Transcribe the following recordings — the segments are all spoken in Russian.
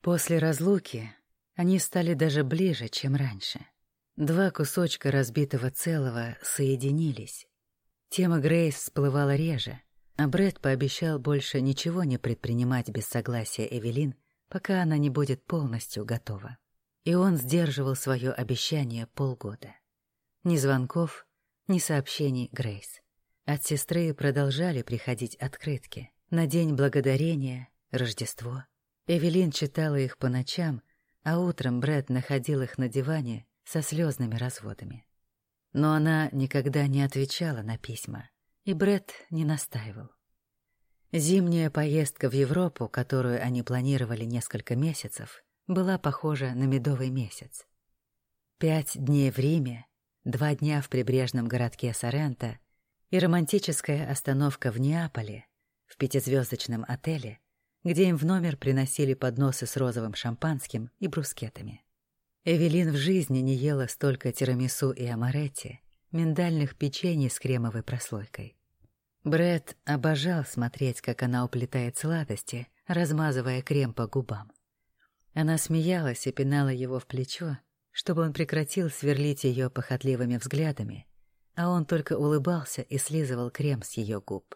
После разлуки они стали даже ближе, чем раньше. Два кусочка разбитого целого соединились. Тема Грейс всплывала реже, а Брэд пообещал больше ничего не предпринимать без согласия Эвелин, пока она не будет полностью готова. И он сдерживал свое обещание полгода. Ни звонков, ни сообщений Грейс. От сестры продолжали приходить открытки. На День Благодарения, Рождество. Эвелин читала их по ночам, а утром Брэд находил их на диване со слезными разводами. Но она никогда не отвечала на письма, и Брэд не настаивал. Зимняя поездка в Европу, которую они планировали несколько месяцев, была похожа на медовый месяц. Пять дней в Риме, два дня в прибрежном городке Соренто и романтическая остановка в Неаполе, в пятизвездочном отеле, где им в номер приносили подносы с розовым шампанским и брускетами. Эвелин в жизни не ела столько тирамису и амаретти, миндальных печений с кремовой прослойкой. Бред обожал смотреть, как она уплетает сладости, размазывая крем по губам. Она смеялась и пинала его в плечо, чтобы он прекратил сверлить ее похотливыми взглядами, а он только улыбался и слизывал крем с ее губ.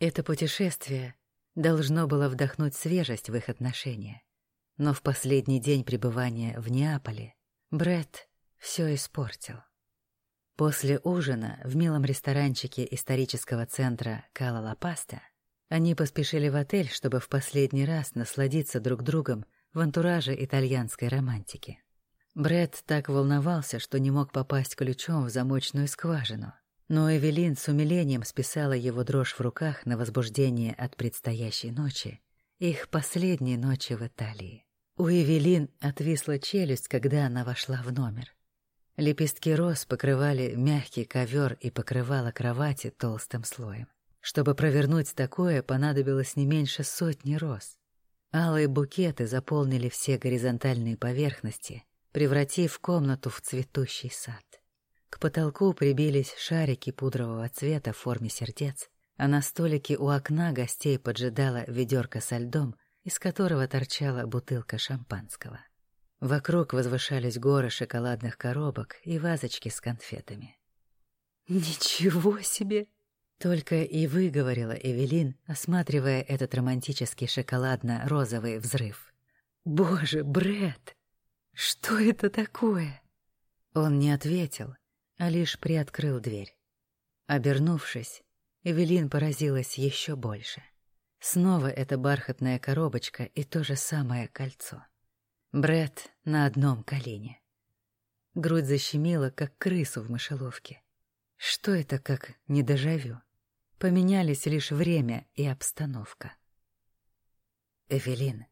Это путешествие должно было вдохнуть свежесть в их отношения. Но в последний день пребывания в Неаполе Брэд все испортил. После ужина в милом ресторанчике исторического центра Кала-Ла-Паста они поспешили в отель, чтобы в последний раз насладиться друг другом в антураже итальянской романтики. Бред так волновался, что не мог попасть ключом в замочную скважину. Но Эвелин с умилением списала его дрожь в руках на возбуждение от предстоящей ночи, их последней ночи в Италии. У Эвелин отвисла челюсть, когда она вошла в номер. Лепестки роз покрывали мягкий ковер и покрывало кровати толстым слоем. Чтобы провернуть такое, понадобилось не меньше сотни роз. Алые букеты заполнили все горизонтальные поверхности, превратив комнату в цветущий сад. К потолку прибились шарики пудрового цвета в форме сердец, а на столике у окна гостей поджидала ведерко со льдом, из которого торчала бутылка шампанского. Вокруг возвышались горы шоколадных коробок и вазочки с конфетами. «Ничего себе!» Только и выговорила Эвелин, осматривая этот романтический шоколадно-розовый взрыв. «Боже, Бред, Что это такое?» Он не ответил, а лишь приоткрыл дверь. Обернувшись, Эвелин поразилась еще больше. Снова эта бархатная коробочка и то же самое кольцо. Бред на одном колене. Грудь защемила, как крысу в мышеловке. Что это как не дежавю? Поменялись лишь время и обстановка. Эвелин,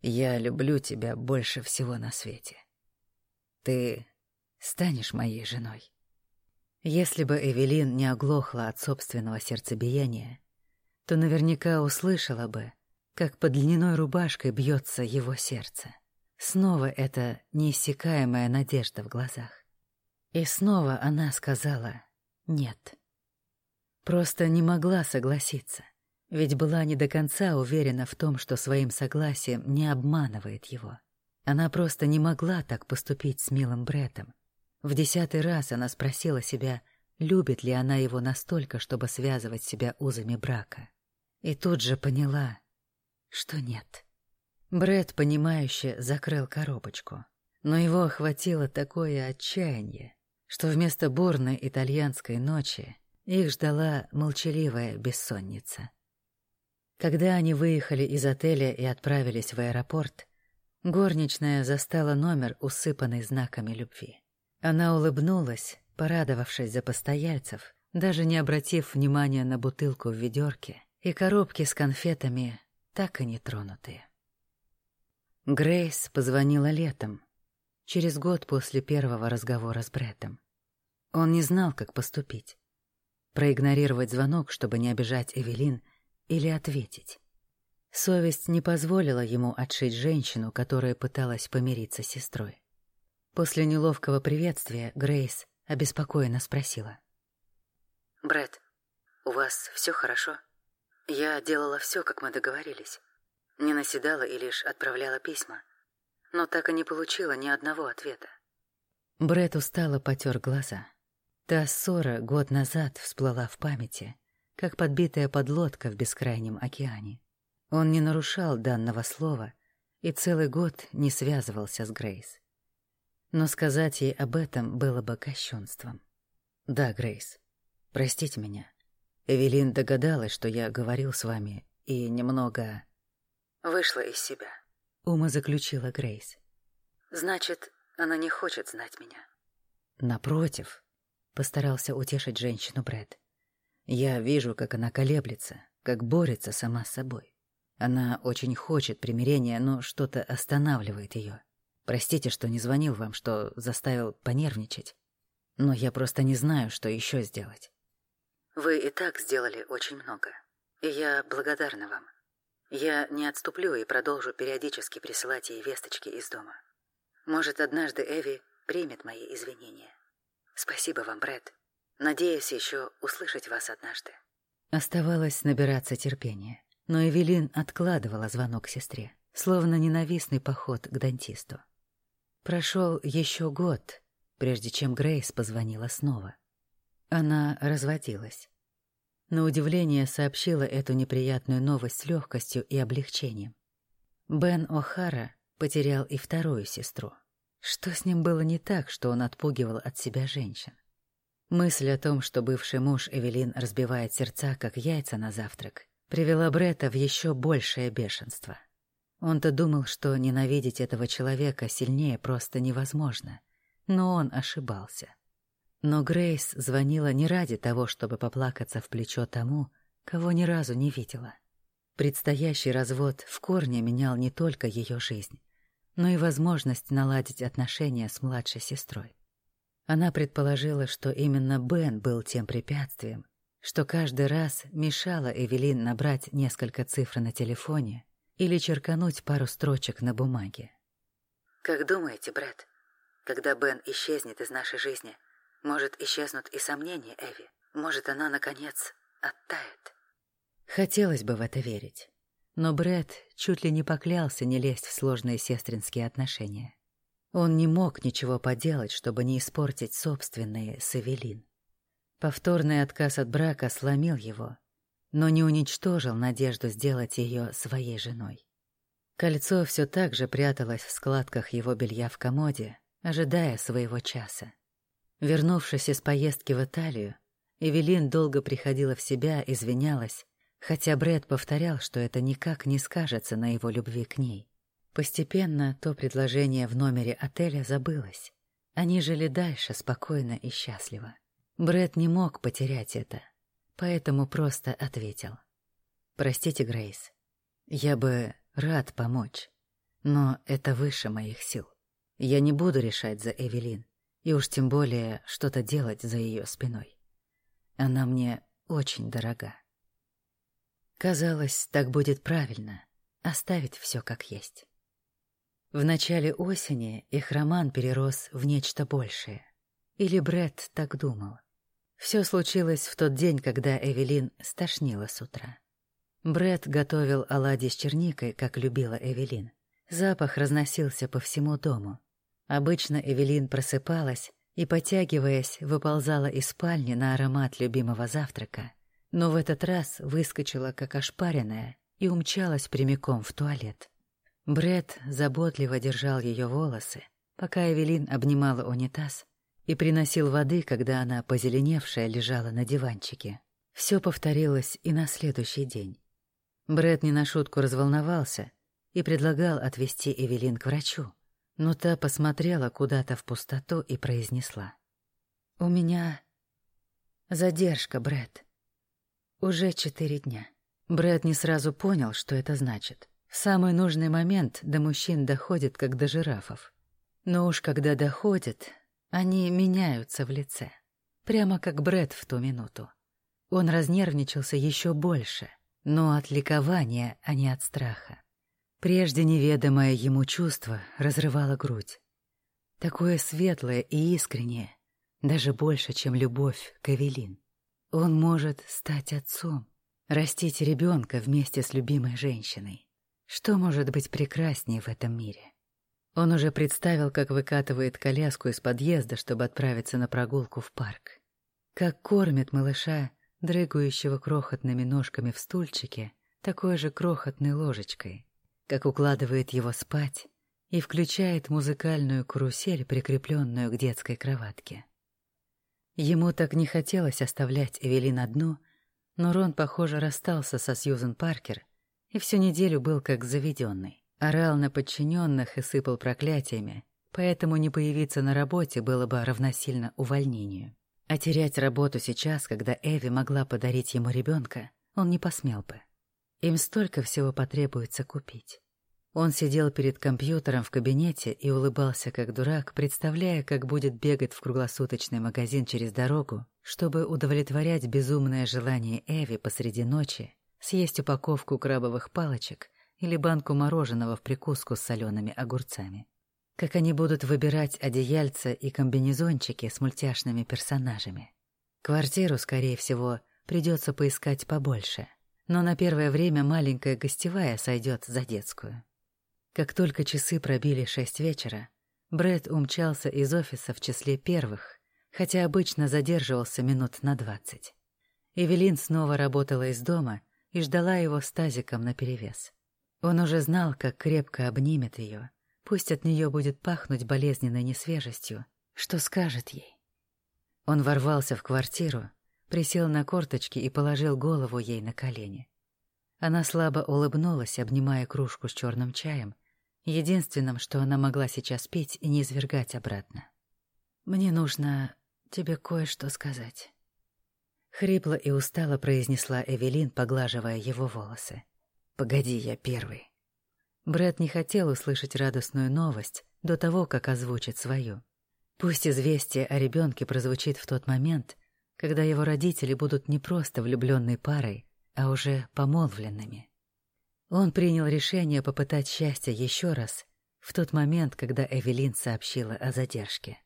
я люблю тебя больше всего на свете. Ты станешь моей женой. Если бы Эвелин не оглохла от собственного сердцебиения, то наверняка услышала бы, как под льняной рубашкой бьется его сердце. Снова эта неиссякаемая надежда в глазах. И снова она сказала «нет». Просто не могла согласиться, ведь была не до конца уверена в том, что своим согласием не обманывает его. Она просто не могла так поступить с милым Бреттом. В десятый раз она спросила себя, любит ли она его настолько, чтобы связывать себя узами брака. И тут же поняла, что нет. Бред, понимающе закрыл коробочку, но его охватило такое отчаяние, что вместо бурной итальянской ночи их ждала молчаливая бессонница. Когда они выехали из отеля и отправились в аэропорт, горничная застала номер, усыпанный знаками любви. Она улыбнулась, порадовавшись за постояльцев, даже не обратив внимания на бутылку в ведерке и коробки с конфетами, так и не тронутые. Грейс позвонила летом, через год после первого разговора с Бреттом. Он не знал, как поступить проигнорировать звонок, чтобы не обижать Эвелин, или ответить. Совесть не позволила ему отшить женщину, которая пыталась помириться с сестрой. После неловкого приветствия Грейс обеспокоенно спросила. «Брэд, у вас все хорошо? Я делала все, как мы договорились. Не наседала и лишь отправляла письма, но так и не получила ни одного ответа. Брэд устало потер глаза. Та ссора год назад всплыла в памяти, как подбитая подлодка в бескрайнем океане. Он не нарушал данного слова и целый год не связывался с Грейс. Но сказать ей об этом было бы кощунством. «Да, Грейс, простите меня. Эвелин догадалась, что я говорил с вами, и немного...» «Вышла из себя», — ума заключила Грейс. «Значит, она не хочет знать меня». «Напротив», — постарался утешить женщину Брэд. «Я вижу, как она колеблется, как борется сама с собой. Она очень хочет примирения, но что-то останавливает ее. Простите, что не звонил вам, что заставил понервничать. Но я просто не знаю, что еще сделать. Вы и так сделали очень много. И я благодарна вам. Я не отступлю и продолжу периодически присылать ей весточки из дома. Может, однажды Эви примет мои извинения. Спасибо вам, Брэд. Надеюсь еще услышать вас однажды. Оставалось набираться терпения. Но Эвелин откладывала звонок сестре, словно ненавистный поход к дантисту. Прошел еще год, прежде чем Грейс позвонила снова. Она разводилась. На удивление сообщила эту неприятную новость с легкостью и облегчением. Бен О'Хара потерял и вторую сестру. Что с ним было не так, что он отпугивал от себя женщин? Мысль о том, что бывший муж Эвелин разбивает сердца, как яйца на завтрак, привела Бретта в еще большее бешенство. Он-то думал, что ненавидеть этого человека сильнее просто невозможно, но он ошибался. Но Грейс звонила не ради того, чтобы поплакаться в плечо тому, кого ни разу не видела. Предстоящий развод в корне менял не только ее жизнь, но и возможность наладить отношения с младшей сестрой. Она предположила, что именно Бен был тем препятствием, что каждый раз мешало Эвелин набрать несколько цифр на телефоне или черкануть пару строчек на бумаге. «Как думаете, Брэд, когда Бен исчезнет из нашей жизни, может, исчезнут и сомнения Эви? Может, она, наконец, оттает?» Хотелось бы в это верить. Но Брэд чуть ли не поклялся не лезть в сложные сестринские отношения. Он не мог ничего поделать, чтобы не испортить собственные с Эвелин. Повторный отказ от брака сломил его, но не уничтожил надежду сделать ее своей женой. Кольцо все так же пряталось в складках его белья в комоде, ожидая своего часа. Вернувшись из поездки в Италию, Эвелин долго приходила в себя, извинялась, хотя Брэд повторял, что это никак не скажется на его любви к ней. Постепенно то предложение в номере отеля забылось. Они жили дальше спокойно и счастливо. Брэд не мог потерять это, поэтому просто ответил. «Простите, Грейс, я бы рад помочь, но это выше моих сил. Я не буду решать за Эвелин, и уж тем более что-то делать за ее спиной. Она мне очень дорога. Казалось, так будет правильно — оставить все как есть. В начале осени их роман перерос в нечто большее. Или Брэд так думал. Все случилось в тот день, когда Эвелин стошнила с утра. Бред готовил оладьи с черникой, как любила Эвелин. Запах разносился по всему дому. Обычно Эвелин просыпалась и, потягиваясь, выползала из спальни на аромат любимого завтрака. Но в этот раз выскочила, как ошпаренная, и умчалась прямиком в туалет. Бред заботливо держал ее волосы, пока Эвелин обнимала унитаз и приносил воды, когда она, позеленевшая, лежала на диванчике. Все повторилось и на следующий день. Брэд не на шутку разволновался и предлагал отвезти Эвелин к врачу, но та посмотрела куда-то в пустоту и произнесла. «У меня задержка, Брэд. Уже четыре дня». Брэд не сразу понял, что это значит. В самый нужный момент до мужчин доходит, как до жирафов. Но уж когда доходит, они меняются в лице, прямо как Бред в ту минуту. Он разнервничался еще больше, но от ликования, а не от страха. Прежде неведомое ему чувство разрывало грудь. Такое светлое и искреннее, даже больше, чем любовь к Эвелин. Он может стать отцом, растить ребенка вместе с любимой женщиной. Что может быть прекраснее в этом мире? Он уже представил, как выкатывает коляску из подъезда, чтобы отправиться на прогулку в парк. Как кормит малыша, дрыгающего крохотными ножками в стульчике, такой же крохотной ложечкой. Как укладывает его спать и включает музыкальную карусель, прикрепленную к детской кроватке. Ему так не хотелось оставлять Эвелин одну, но Рон, похоже, расстался со Сьюзен Паркер и всю неделю был как заведенный. Орал на подчиненных и сыпал проклятиями, поэтому не появиться на работе было бы равносильно увольнению. А терять работу сейчас, когда Эви могла подарить ему ребенка, он не посмел бы. Им столько всего потребуется купить. Он сидел перед компьютером в кабинете и улыбался как дурак, представляя, как будет бегать в круглосуточный магазин через дорогу, чтобы удовлетворять безумное желание Эви посреди ночи съесть упаковку крабовых палочек или банку мороженого в прикуску с солеными огурцами. Как они будут выбирать одеяльца и комбинезончики с мультяшными персонажами. Квартиру, скорее всего, придется поискать побольше, но на первое время маленькая гостевая сойдет за детскую. Как только часы пробили шесть вечера, Брэд умчался из офиса в числе первых, хотя обычно задерживался минут на двадцать. Эвелин снова работала из дома и ждала его с тазиком наперевес. Он уже знал, как крепко обнимет ее, пусть от нее будет пахнуть болезненной несвежестью, что скажет ей. Он ворвался в квартиру, присел на корточки и положил голову ей на колени. Она слабо улыбнулась, обнимая кружку с черным чаем, единственным, что она могла сейчас пить и не извергать обратно. «Мне нужно тебе кое-что сказать». Хрипло и устало произнесла Эвелин, поглаживая его волосы. «Погоди, я первый». Брэд не хотел услышать радостную новость до того, как озвучит свою. Пусть известие о ребенке прозвучит в тот момент, когда его родители будут не просто влюбленной парой, а уже помолвленными. Он принял решение попытать счастье еще раз в тот момент, когда Эвелин сообщила о задержке.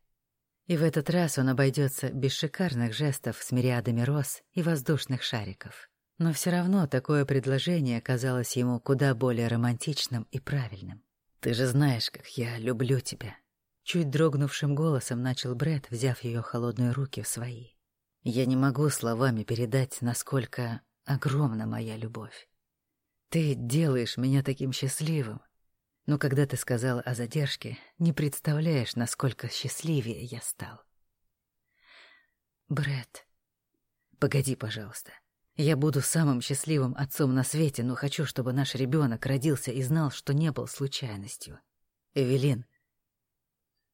И в этот раз он обойдется без шикарных жестов с мириадами роз и воздушных шариков. Но все равно такое предложение казалось ему куда более романтичным и правильным. «Ты же знаешь, как я люблю тебя», — чуть дрогнувшим голосом начал Бред, взяв ее холодные руки в свои. «Я не могу словами передать, насколько огромна моя любовь. Ты делаешь меня таким счастливым, но когда ты сказала о задержке, не представляешь, насколько счастливее я стал. Бред, погоди, пожалуйста. Я буду самым счастливым отцом на свете, но хочу, чтобы наш ребенок родился и знал, что не был случайностью. Эвелин,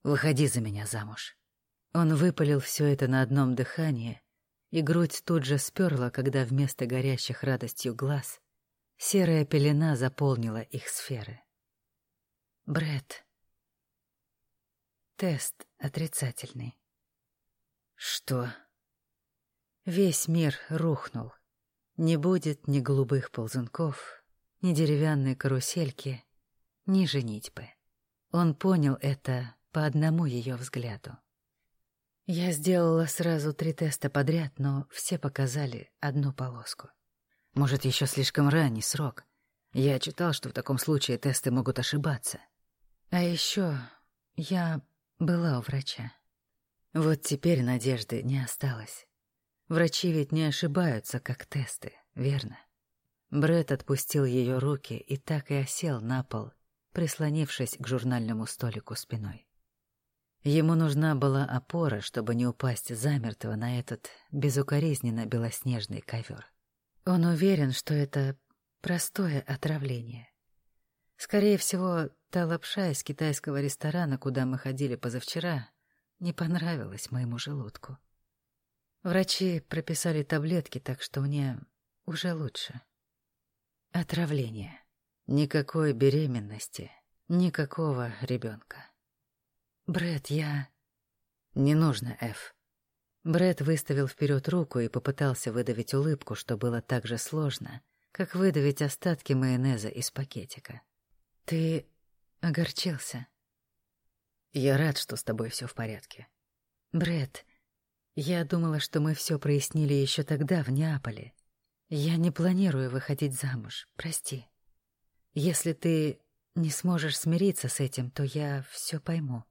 выходи за меня замуж. Он выпалил все это на одном дыхании, и грудь тут же сперла, когда вместо горящих радостью глаз серая пелена заполнила их сферы. Бред. Тест отрицательный. Что? Весь мир рухнул. Не будет ни голубых ползунков, ни деревянной карусельки, ни женитьбы. Он понял это по одному ее взгляду. Я сделала сразу три теста подряд, но все показали одну полоску. Может, еще слишком ранний срок. Я читал, что в таком случае тесты могут ошибаться. А еще я была у врача. Вот теперь надежды не осталось. Врачи ведь не ошибаются, как тесты, верно? Бред отпустил ее руки и так и осел на пол, прислонившись к журнальному столику спиной. Ему нужна была опора, чтобы не упасть замертво на этот безукоризненно белоснежный ковер. Он уверен, что это простое отравление. Скорее всего, та лапша из китайского ресторана, куда мы ходили позавчера, не понравилась моему желудку. Врачи прописали таблетки, так что мне уже лучше. Отравление. Никакой беременности, никакого ребенка. Бред, я... Не нужно, Эф. Бред выставил вперед руку и попытался выдавить улыбку, что было так же сложно, как выдавить остатки майонеза из пакетика. Ты огорчился. Я рад, что с тобой все в порядке. Бред, я думала, что мы все прояснили еще тогда в Неаполе. Я не планирую выходить замуж, прости. Если ты не сможешь смириться с этим, то я все пойму.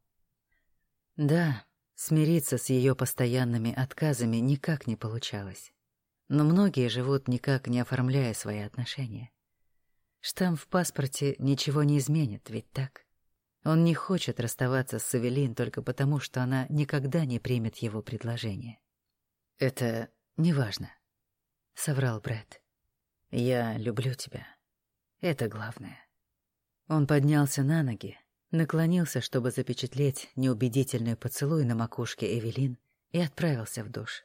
Да, смириться с ее постоянными отказами никак не получалось. Но многие живут никак не оформляя свои отношения. Штамп в паспорте ничего не изменит, ведь так? Он не хочет расставаться с Эвелин только потому, что она никогда не примет его предложение. «Это неважно», — соврал Брэд. «Я люблю тебя. Это главное». Он поднялся на ноги, наклонился, чтобы запечатлеть неубедительный поцелуй на макушке Эвелин, и отправился в душ.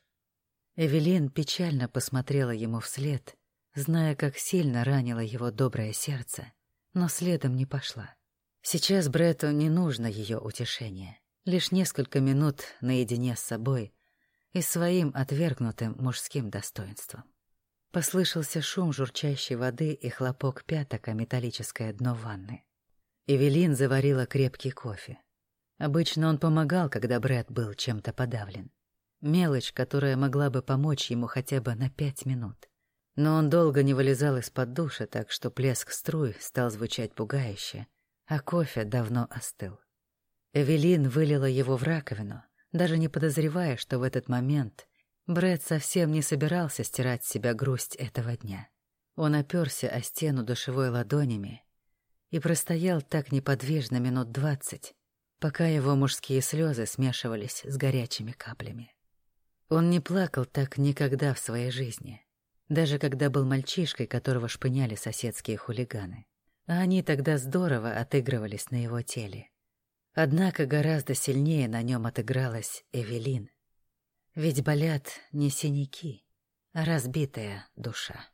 Эвелин печально посмотрела ему вслед, зная, как сильно ранило его доброе сердце, но следом не пошла. Сейчас Бретту не нужно ее утешение. Лишь несколько минут наедине с собой и своим отвергнутым мужским достоинством. Послышался шум журчащей воды и хлопок пяток о металлическое дно ванны. Эвелин заварила крепкий кофе. Обычно он помогал, когда Брэд был чем-то подавлен. Мелочь, которая могла бы помочь ему хотя бы на пять минут. Но он долго не вылезал из-под душа, так что плеск струй стал звучать пугающе, а кофе давно остыл. Эвелин вылила его в раковину, даже не подозревая, что в этот момент Брэд совсем не собирался стирать с себя грусть этого дня. Он оперся о стену душевой ладонями и простоял так неподвижно минут двадцать, пока его мужские слезы смешивались с горячими каплями. Он не плакал так никогда в своей жизни, даже когда был мальчишкой, которого шпыняли соседские хулиганы. Они тогда здорово отыгрывались на его теле. Однако гораздо сильнее на нем отыгралась Эвелин. Ведь болят не синяки, а разбитая душа.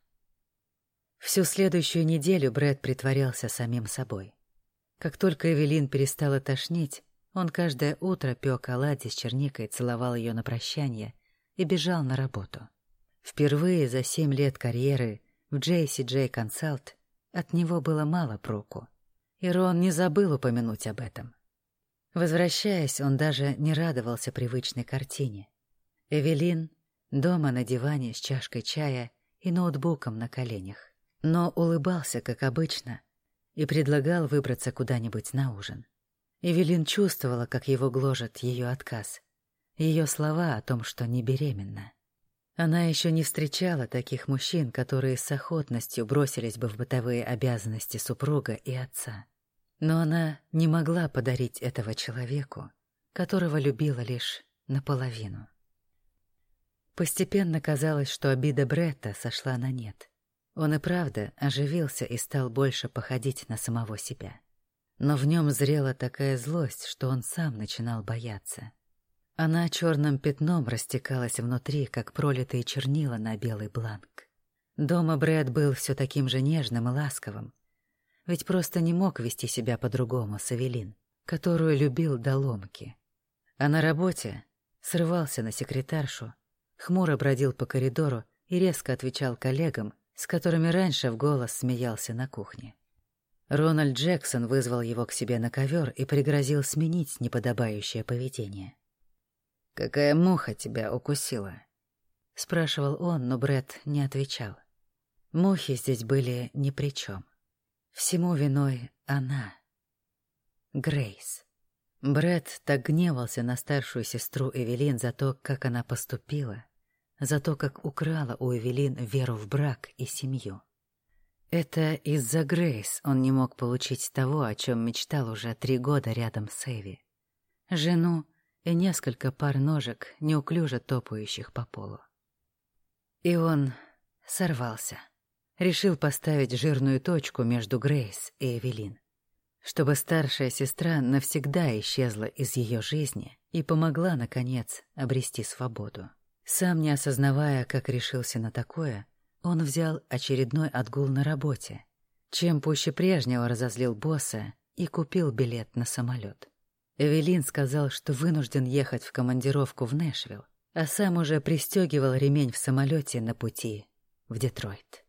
Всю следующую неделю Брэд притворялся самим собой. Как только Эвелин перестала тошнить, он каждое утро пек оладьи с черникой, целовал ее на прощание и бежал на работу. Впервые за семь лет карьеры в JCJ Consult от него было мало проку, и Рон не забыл упомянуть об этом. Возвращаясь, он даже не радовался привычной картине. Эвелин дома на диване с чашкой чая и ноутбуком на коленях но улыбался, как обычно, и предлагал выбраться куда-нибудь на ужин. Эвелин чувствовала, как его гложет ее отказ, ее слова о том, что не беременна. Она еще не встречала таких мужчин, которые с охотностью бросились бы в бытовые обязанности супруга и отца. Но она не могла подарить этого человеку, которого любила лишь наполовину. Постепенно казалось, что обида Бретта сошла на нет. Он и правда оживился и стал больше походить на самого себя. Но в нем зрела такая злость, что он сам начинал бояться. Она черным пятном растекалась внутри, как пролитые чернила на белый бланк. Дома Брэд был все таким же нежным и ласковым, ведь просто не мог вести себя по-другому с Эвелин, которую любил до ломки. А на работе срывался на секретаршу, хмуро бродил по коридору и резко отвечал коллегам, с которыми раньше в голос смеялся на кухне. Рональд Джексон вызвал его к себе на ковер и пригрозил сменить неподобающее поведение. «Какая муха тебя укусила?» — спрашивал он, но Бред не отвечал. Мухи здесь были ни при чем. Всему виной она. Грейс. Бред так гневался на старшую сестру Эвелин за то, как она поступила, за то, как украла у Эвелин веру в брак и семью. Это из-за Грейс он не мог получить того, о чем мечтал уже три года рядом с Эви. Жену и несколько пар ножек, неуклюже топающих по полу. И он сорвался. Решил поставить жирную точку между Грейс и Эвелин. Чтобы старшая сестра навсегда исчезла из ее жизни и помогла, наконец, обрести свободу. Сам не осознавая, как решился на такое, он взял очередной отгул на работе, чем пуще прежнего разозлил босса и купил билет на самолет. Эвелин сказал, что вынужден ехать в командировку в Нэшвилл, а сам уже пристегивал ремень в самолете на пути в Детройт.